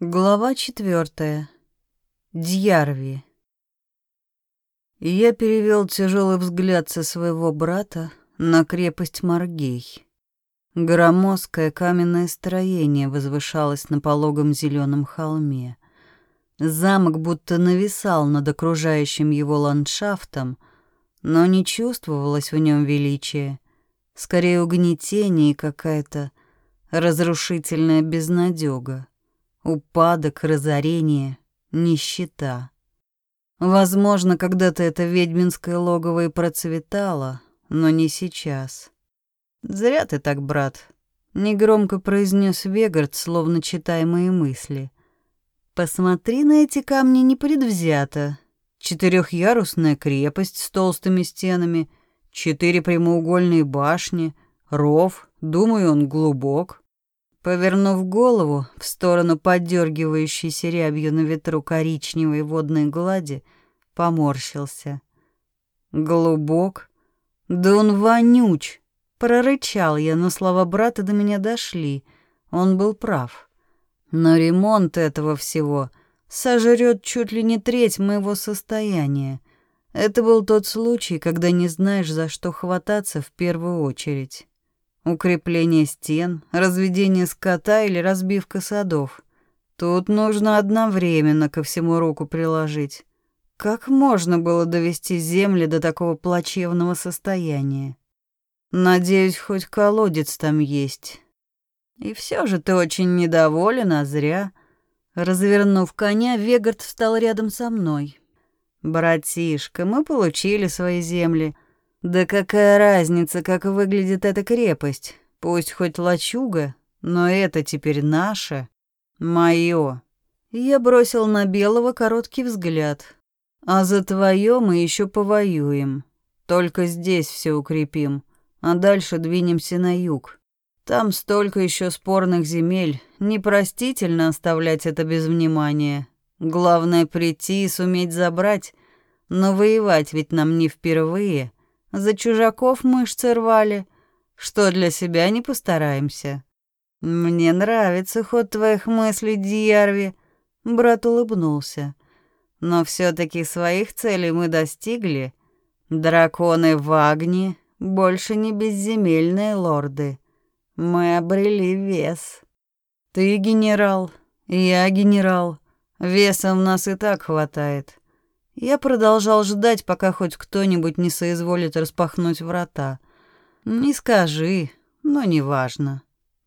Глава четвертая. Дьярви. Я перевел тяжелый взгляд со своего брата на крепость Маргей. Громоздкое каменное строение возвышалось на пологом зеленом холме. Замок будто нависал над окружающим его ландшафтом, но не чувствовалось в нем величия, скорее угнетение и какая-то разрушительная безнадега. Упадок, разорение, нищета. Возможно, когда-то это ведьминское логово и процветало, но не сейчас. «Зря ты так, брат», — негромко произнес Вегард, словно читая мои мысли. «Посмотри на эти камни непредвзято. Четырехъярусная крепость с толстыми стенами, четыре прямоугольные башни, ров, думаю, он глубок». Повернув голову в сторону поддергивающейся рябью на ветру коричневой водной глади, поморщился. «Глубок? Да он вонюч!» Прорычал я, но слова брата до меня дошли. Он был прав. Но ремонт этого всего сожрет чуть ли не треть моего состояния. Это был тот случай, когда не знаешь, за что хвататься в первую очередь. Укрепление стен, разведение скота или разбивка садов. Тут нужно одновременно ко всему руку приложить. Как можно было довести земли до такого плачевного состояния? Надеюсь, хоть колодец там есть. И все же ты очень недоволен, а зря. Развернув коня, Вегард встал рядом со мной. «Братишка, мы получили свои земли. Да какая разница, как выглядит эта крепость? Пусть хоть лачуга, но это теперь наше, моё. Я бросил на Белого короткий взгляд. А за твое мы еще повоюем. Только здесь все укрепим, а дальше двинемся на юг. Там столько еще спорных земель, непростительно оставлять это без внимания. Главное прийти и суметь забрать, но воевать ведь нам не впервые. За чужаков мышцы рвали. Что для себя не постараемся. Мне нравится ход твоих мыслей, Дьярви. Брат улыбнулся. Но все таки своих целей мы достигли. Драконы в Агне больше не безземельные лорды. Мы обрели вес. Ты генерал, я генерал. Веса у нас и так хватает. Я продолжал ждать, пока хоть кто-нибудь не соизволит распахнуть врата. Не скажи, но неважно.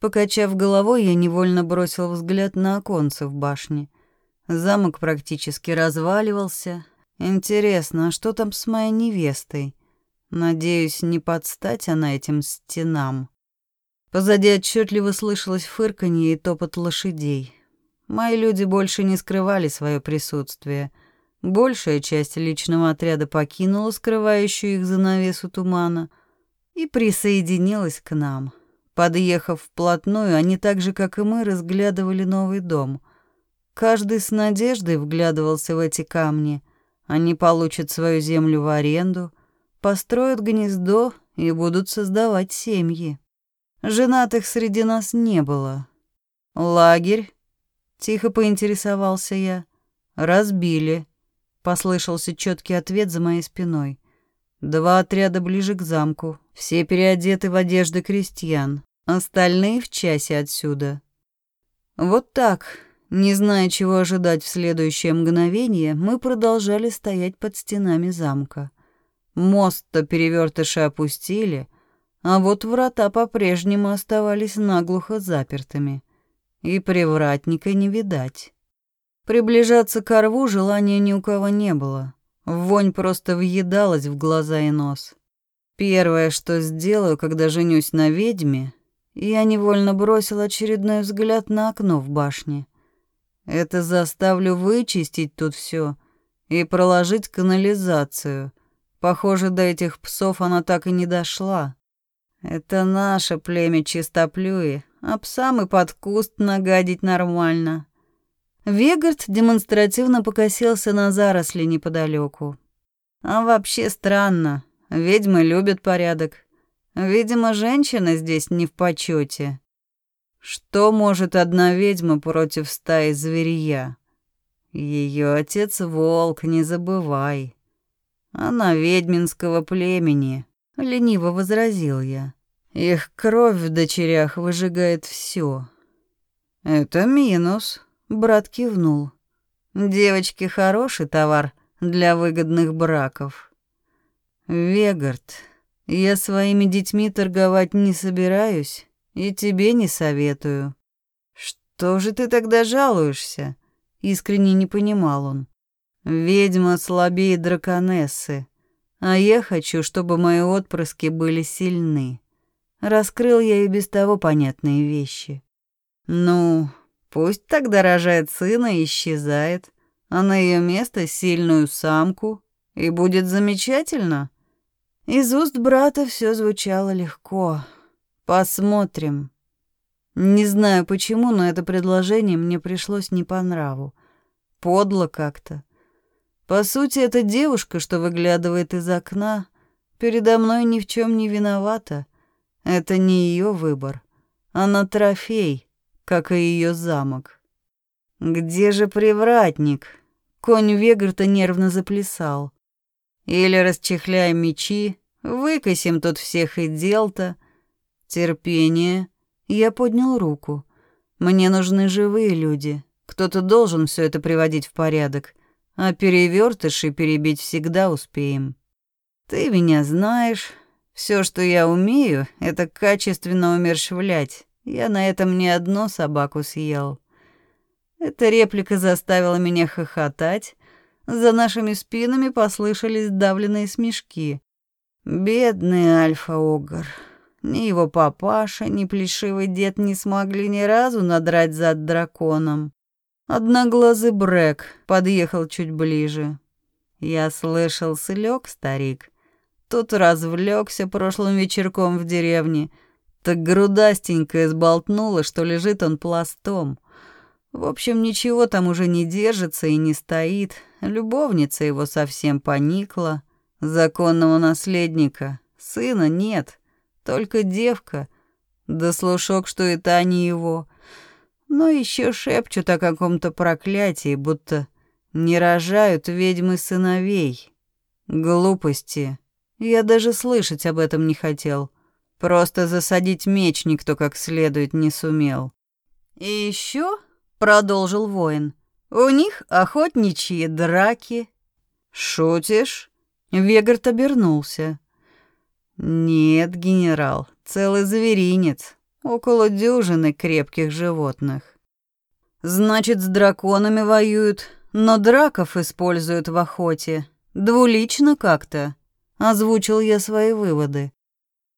Покачав головой, я невольно бросил взгляд на оконце в башне. Замок практически разваливался. Интересно, а что там с моей невестой? Надеюсь, не подстать она этим стенам. Позади отчетливо слышалось фырканье и топот лошадей. Мои люди больше не скрывали свое присутствие — Большая часть личного отряда покинула скрывающую их занавесу тумана и присоединилась к нам. Подъехав вплотную, они так же, как и мы, разглядывали новый дом. Каждый с надеждой вглядывался в эти камни. Они получат свою землю в аренду, построят гнездо и будут создавать семьи. Женатых среди нас не было. «Лагерь?» — тихо поинтересовался я. «Разбили». Послышался четкий ответ за моей спиной. Два отряда ближе к замку, все переодеты в одежды крестьян, остальные в часе отсюда. Вот так, не зная, чего ожидать в следующее мгновение, мы продолжали стоять под стенами замка. Мост-то перевертыши опустили, а вот врата по-прежнему оставались наглухо запертыми. И привратника не видать. Приближаться к рву желания ни у кого не было. Вонь просто въедалась в глаза и нос. Первое, что сделаю, когда женюсь на ведьме, я невольно бросил очередной взгляд на окно в башне. Это заставлю вычистить тут все и проложить канализацию. Похоже, до этих псов она так и не дошла. Это наше племя чистоплюи, а псам и под куст нагадить нормально. Вегард демонстративно покосился на заросли неподалеку. А вообще странно. Ведьмы любят порядок. Видимо, женщина здесь не в почете. Что может одна ведьма против стаи зверья? Ее отец волк, не забывай. Она ведьминского племени, лениво возразил я. Их кровь в дочерях выжигает все. Это минус, брат кивнул. Девочки хороший товар для выгодных браков. Вегард, я своими детьми торговать не собираюсь и тебе не советую. Что же ты тогда жалуешься? Искренне не понимал он. Ведьма слабее драконессы, а я хочу, чтобы мои отпрыски были сильны. Раскрыл я и без того понятные вещи. Ну, пусть тогда рожает сына и исчезает, а на ее место сильную самку, и будет замечательно. Из уст брата все звучало легко. Посмотрим. Не знаю почему, но это предложение мне пришлось не по нраву. Подло как-то. По сути, эта девушка, что выглядывает из окна, передо мной ни в чем не виновата. Это не ее выбор. Она трофей, как и ее замок. Где же привратник? Конь Вегарта нервно заплясал. Или расчехляем мечи, выкосим тут всех и дел-то. Терпение. Я поднял руку. Мне нужны живые люди. Кто-то должен все это приводить в порядок. А перевертыши перебить всегда успеем. Ты меня знаешь, все, что я умею, это качественно умерщвлять. Я на этом не одну собаку съел. Эта реплика заставила меня хохотать. За нашими спинами послышались давленные смешки. Бедный Альфа-Огр. Ни его папаша, ни плешивый дед не смогли ни разу надрать зад драконом. Одноглазый Брэк подъехал чуть ближе. Я слышал, слег старик. Тут развлекся прошлым вечерком в деревне. Так грудастенькая сболтнула, что лежит он пластом. В общем, ничего там уже не держится и не стоит. Любовница его совсем поникла. Законного наследника, сына нет, только девка. Да слушок, что и та не его. Но еще шепчут о каком-то проклятии, будто не рожают ведьмы сыновей. Глупости. Я даже слышать об этом не хотел. Просто засадить меч никто как следует не сумел. И еще, продолжил воин, у них охотничьи драки. Шутишь? Вегард обернулся. Нет, генерал, целый зверинец, около дюжины крепких животных. Значит, с драконами воюют, но драков используют в охоте. Двулично как-то озвучил я свои выводы.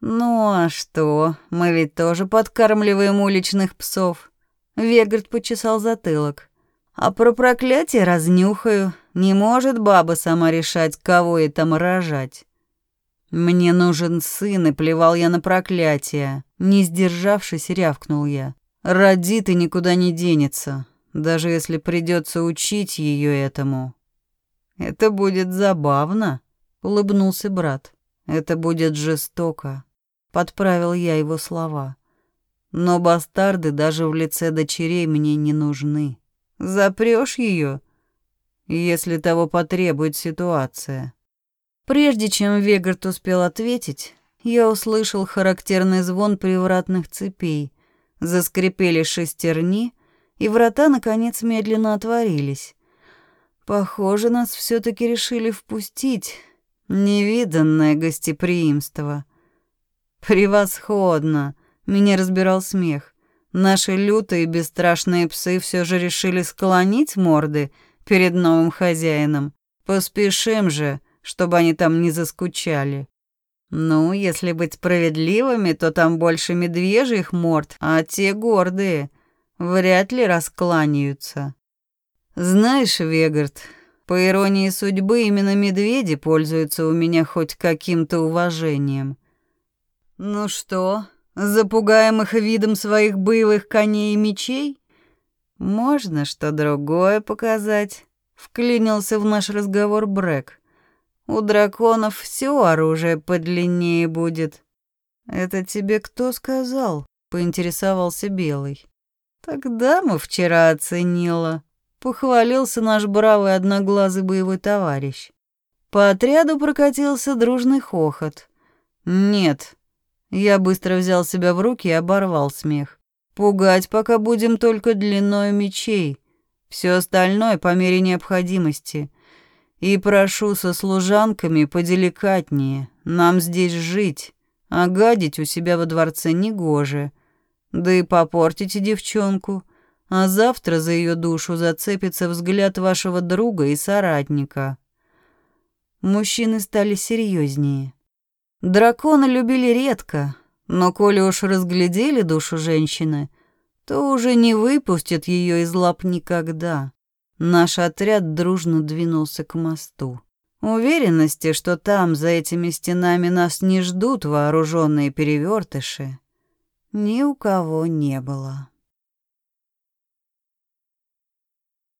Ну а что? Мы ведь тоже подкармливаем уличных псов. Вегард почесал затылок. А про проклятие разнюхаю. Не может баба сама решать, кого ей там рожать. Мне нужен сын, и плевал я на проклятие. Не сдержавшись, рявкнул я. Родит и никуда не денется, даже если придется учить ее этому. Это будет забавно улыбнулся брат. Это будет жестоко, подправил я его слова. Но бастарды даже в лице дочерей мне не нужны. Запрёшь её, если того потребует ситуация. Прежде чем Вегард успел ответить, я услышал характерный звон привратных цепей. Заскрипели шестерни, и врата, наконец, медленно отворились. Похоже, нас все таки решили впустить, Невиданное гостеприимство. Превосходно. Меня разбирал смех. Наши лютые бесстрашные псы все же решили склонить морды перед новым хозяином. Поспешим же, чтобы они там не заскучали. Ну, если быть справедливыми, то там больше медвежьих морд, а те гордые вряд ли раскланяются. Знаешь, Вегард, по иронии судьбы, именно медведи пользуются у меня хоть каким-то уважением. Ну что, запугаем их видом своих боевых коней и мечей? Можно что другое показать? Вклинился в наш разговор Брэк. У драконов все оружие подлиннее будет. Это тебе кто сказал? поинтересовался Белый. Тогда мы вчера оценила. Похвалился наш бравый одноглазый боевой товарищ. По отряду прокатился дружный хохот. Нет. Я быстро взял себя в руки и оборвал смех. Пугать пока будем только длиной мечей. Все остальное по мере необходимости. И прошу со служанками поделикатнее. Нам здесь жить, а гадить у себя во дворце негоже. Да и попортите девчонку, а завтра за ее душу зацепится взгляд вашего друга и соратника. Мужчины стали серьезнее. Драконы любили редко, но коли уж разглядели душу женщины, то уже не выпустят ее из лап никогда. Наш отряд дружно двинулся к мосту. Уверенности, что там, за этими стенами, нас не ждут вооруженные перевертыши, ни у кого не было.